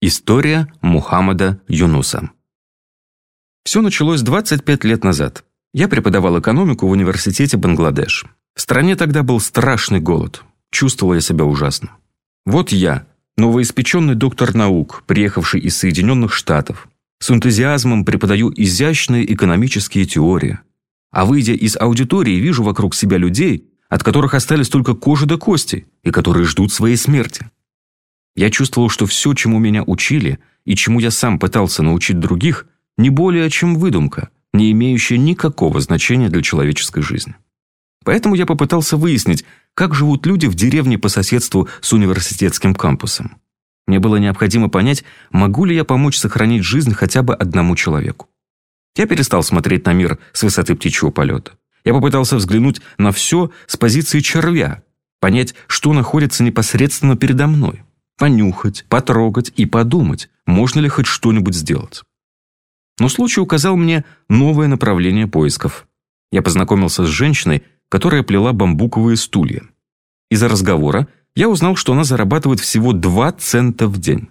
История Мухаммада Юнуса. Все началось 25 лет назад. Я преподавал экономику в университете Бангладеш. В стране тогда был страшный голод. Чувствовал я себя ужасно. Вот я, новоиспеченный доктор наук, приехавший из Соединенных Штатов, с энтузиазмом преподаю изящные экономические теории. А выйдя из аудитории, вижу вокруг себя людей, от которых остались только кожа до кости, и которые ждут своей смерти. Я чувствовал, что все, чему меня учили, и чему я сам пытался научить других, не более чем выдумка, не имеющая никакого значения для человеческой жизни. Поэтому я попытался выяснить, как живут люди в деревне по соседству с университетским кампусом. Мне было необходимо понять, могу ли я помочь сохранить жизнь хотя бы одному человеку. Я перестал смотреть на мир с высоты птичьего полета. Я попытался взглянуть на все с позиции червя, понять, что находится непосредственно передо мной, понюхать, потрогать и подумать, можно ли хоть что-нибудь сделать. Но случай указал мне новое направление поисков. Я познакомился с женщиной, которая плела бамбуковые стулья. Из-за разговора я узнал, что она зарабатывает всего 2 цента в день.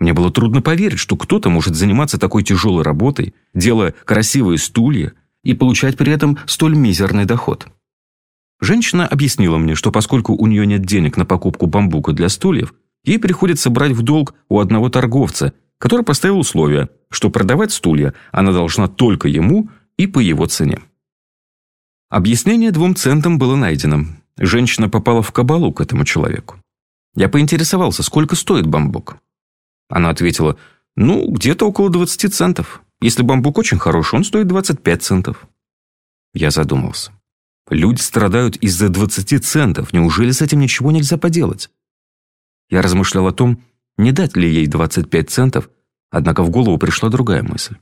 Мне было трудно поверить, что кто-то может заниматься такой тяжелой работой, делая красивые стулья и получать при этом столь мизерный доход. Женщина объяснила мне, что поскольку у нее нет денег на покупку бамбука для стульев, ей приходится брать в долг у одного торговца, который поставил условие, что продавать стулья она должна только ему и по его цене. Объяснение двум центам было найдено. Женщина попала в кабалу к этому человеку. Я поинтересовался, сколько стоит бамбук. Она ответила, ну, где-то около 20 центов. Если бамбук очень хороший, он стоит 25 центов. Я задумался. Люди страдают из-за 20 центов. Неужели с этим ничего нельзя поделать? Я размышлял о том, не дать ли ей 25 центов, однако в голову пришла другая мысль.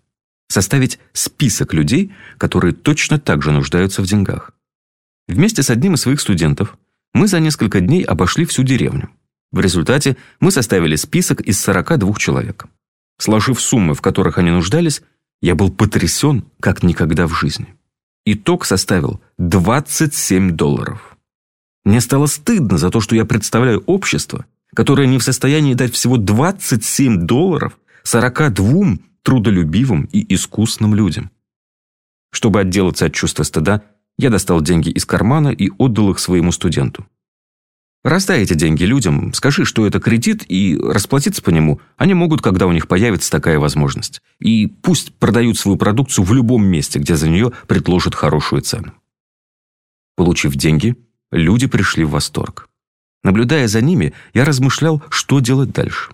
Составить список людей, которые точно так же нуждаются в деньгах. Вместе с одним из своих студентов мы за несколько дней обошли всю деревню. В результате мы составили список из 42 человек. Сложив суммы, в которых они нуждались, я был потрясен, как никогда в жизни. Итог составил 27 долларов. Мне стало стыдно за то, что я представляю общество, которое не в состоянии дать всего 27 долларов 42 трудолюбивым и искусным людям. Чтобы отделаться от чувства стыда, я достал деньги из кармана и отдал их своему студенту. Раздай эти деньги людям, скажи, что это кредит, и расплатиться по нему они могут, когда у них появится такая возможность. И пусть продают свою продукцию в любом месте, где за нее предложат хорошую цену. Получив деньги, люди пришли в восторг. Наблюдая за ними, я размышлял, что делать дальше.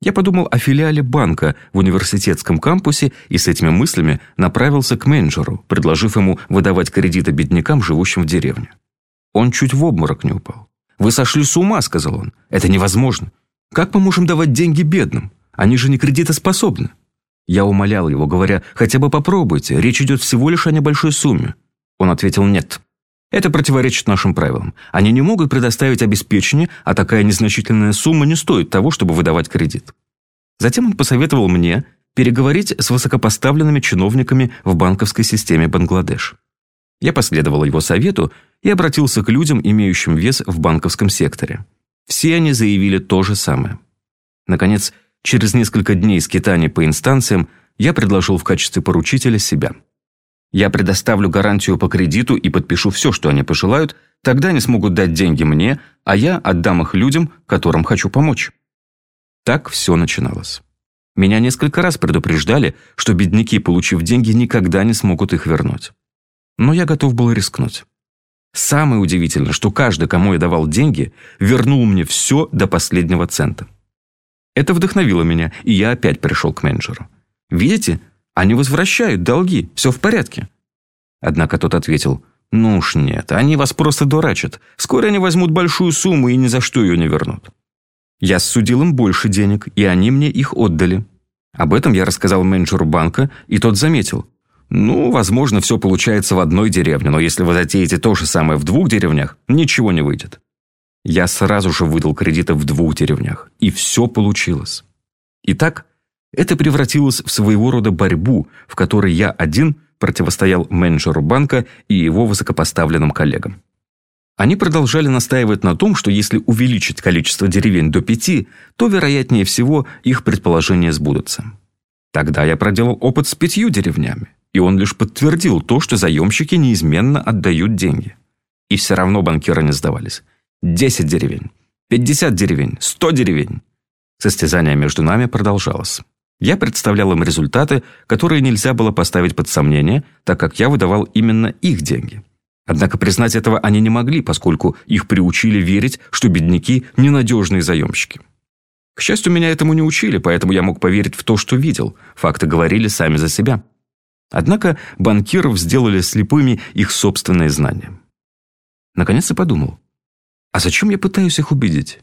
Я подумал о филиале банка в университетском кампусе и с этими мыслями направился к менеджеру, предложив ему выдавать кредиты беднякам, живущим в деревне. Он чуть в обморок не упал. «Вы сошли с ума», — сказал он. «Это невозможно. Как мы можем давать деньги бедным? Они же не кредитоспособны». Я умолял его, говоря, «Хотя бы попробуйте, речь идет всего лишь о небольшой сумме». Он ответил «Нет». Это противоречит нашим правилам. Они не могут предоставить обеспечение, а такая незначительная сумма не стоит того, чтобы выдавать кредит. Затем он посоветовал мне переговорить с высокопоставленными чиновниками в банковской системе Бангладеш. Я последовал его совету и обратился к людям, имеющим вес в банковском секторе. Все они заявили то же самое. Наконец, через несколько дней скитаний по инстанциям я предложил в качестве поручителя себя – я предоставлю гарантию по кредиту и подпишу все, что они пожелают, тогда они смогут дать деньги мне, а я отдам их людям, которым хочу помочь. Так все начиналось. Меня несколько раз предупреждали, что бедняки, получив деньги, никогда не смогут их вернуть. Но я готов был рискнуть. Самое удивительное, что каждый, кому я давал деньги, вернул мне все до последнего цента. Это вдохновило меня, и я опять пришел к менеджеру. Видите, они возвращают долги, все в порядке». Однако тот ответил, «Ну уж нет, они вас просто дурачат. Скоро они возьмут большую сумму и ни за что ее не вернут». Я судил им больше денег, и они мне их отдали. Об этом я рассказал менеджеру банка, и тот заметил. «Ну, возможно, все получается в одной деревне, но если вы затеете то же самое в двух деревнях, ничего не выйдет». Я сразу же выдал кредиты в двух деревнях, и все получилось. Итак, это превратилось в своего рода борьбу, в которой я один противостоял менеджеру банка и его высокопоставленным коллегам. Они продолжали настаивать на том, что если увеличить количество деревень до пяти, то, вероятнее всего, их предположения сбудутся. Тогда я проделал опыт с пятью деревнями, и он лишь подтвердил то, что заемщики неизменно отдают деньги. И все равно банкиры не сдавались. Десять деревень, пятьдесят деревень, сто деревень. Состязание между нами продолжалось. Я представлял им результаты, которые нельзя было поставить под сомнение, так как я выдавал именно их деньги. Однако признать этого они не могли, поскольку их приучили верить, что бедняки – ненадежные заемщики. К счастью, меня этому не учили, поэтому я мог поверить в то, что видел. Факты говорили сами за себя. Однако банкиров сделали слепыми их собственные знания. Наконец я подумал, а зачем я пытаюсь их убедить?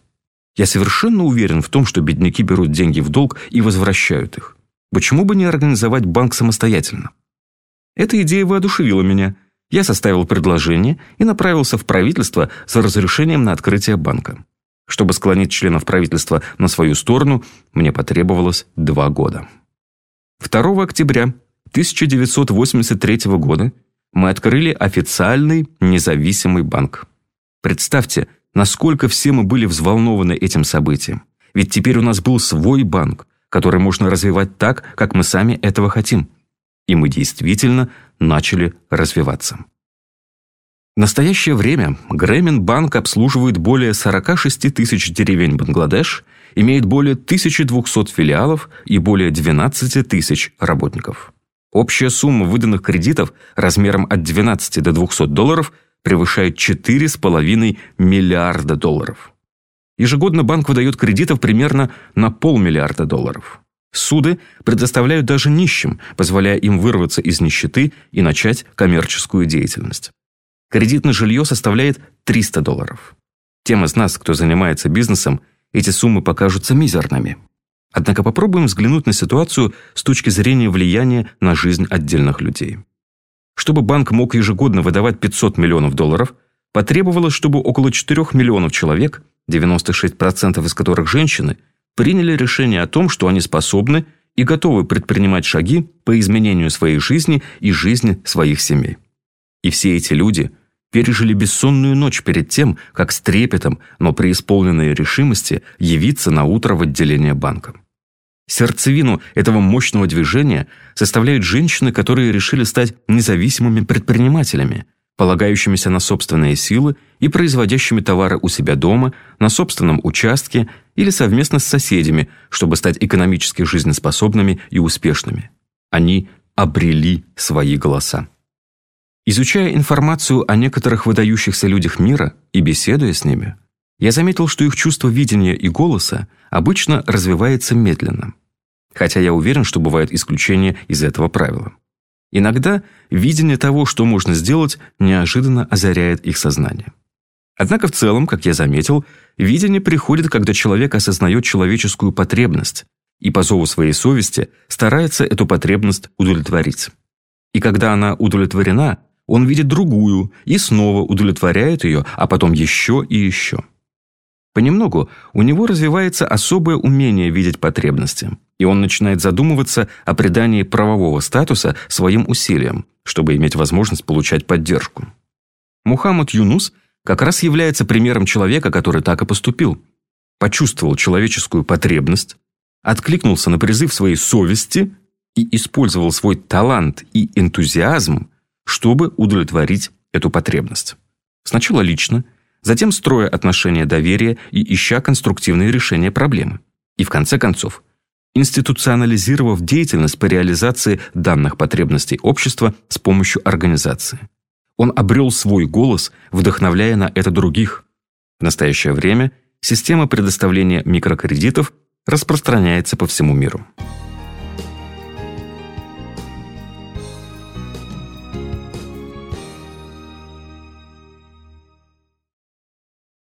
Я совершенно уверен в том, что бедняки берут деньги в долг и возвращают их. Почему бы не организовать банк самостоятельно? Эта идея воодушевила меня. Я составил предложение и направился в правительство за разрешением на открытие банка. Чтобы склонить членов правительства на свою сторону, мне потребовалось два года. 2 октября 1983 года мы открыли официальный независимый банк. Представьте, насколько все мы были взволнованы этим событием. Ведь теперь у нас был свой банк, который можно развивать так, как мы сами этого хотим. И мы действительно начали развиваться. В настоящее время Грэмин банк обслуживает более 46 тысяч деревень Бангладеш, имеет более 1200 филиалов и более 12 тысяч работников. Общая сумма выданных кредитов размером от 12 до 200 долларов превышает 4,5 миллиарда долларов. Ежегодно банк выдает кредитов примерно на полмиллиарда долларов. Суды предоставляют даже нищим, позволяя им вырваться из нищеты и начать коммерческую деятельность. Кредит на жилье составляет 300 долларов. Тем из нас, кто занимается бизнесом, эти суммы покажутся мизерными. Однако попробуем взглянуть на ситуацию с точки зрения влияния на жизнь отдельных людей. Чтобы банк мог ежегодно выдавать 500 миллионов долларов, потребовалось, чтобы около 4 миллионов человек, 96% из которых женщины, приняли решение о том, что они способны и готовы предпринимать шаги по изменению своей жизни и жизни своих семей. И все эти люди пережили бессонную ночь перед тем, как с трепетом, но при исполненной решимости явиться на утро в отделение банка. Сердцевину этого мощного движения составляют женщины, которые решили стать независимыми предпринимателями, полагающимися на собственные силы и производящими товары у себя дома, на собственном участке или совместно с соседями, чтобы стать экономически жизнеспособными и успешными. Они обрели свои голоса. Изучая информацию о некоторых выдающихся людях мира и беседуя с ними, я заметил, что их чувство видения и голоса обычно развивается медленно хотя я уверен, что бывают исключения из этого правила. Иногда видение того, что можно сделать, неожиданно озаряет их сознание. Однако в целом, как я заметил, видение приходит, когда человек осознает человеческую потребность и по зову своей совести старается эту потребность удовлетворить. И когда она удовлетворена, он видит другую и снова удовлетворяет ее, а потом еще и еще. Понемногу у него развивается особое умение видеть потребности, и он начинает задумываться о придании правового статуса своим усилиям, чтобы иметь возможность получать поддержку. Мухаммад Юнус как раз является примером человека, который так и поступил. Почувствовал человеческую потребность, откликнулся на призыв своей совести и использовал свой талант и энтузиазм, чтобы удовлетворить эту потребность. Сначала лично – затем строя отношения доверия и ища конструктивные решения проблемы. И в конце концов, институционализировав деятельность по реализации данных потребностей общества с помощью организации. Он обрел свой голос, вдохновляя на это других. В настоящее время система предоставления микрокредитов распространяется по всему миру.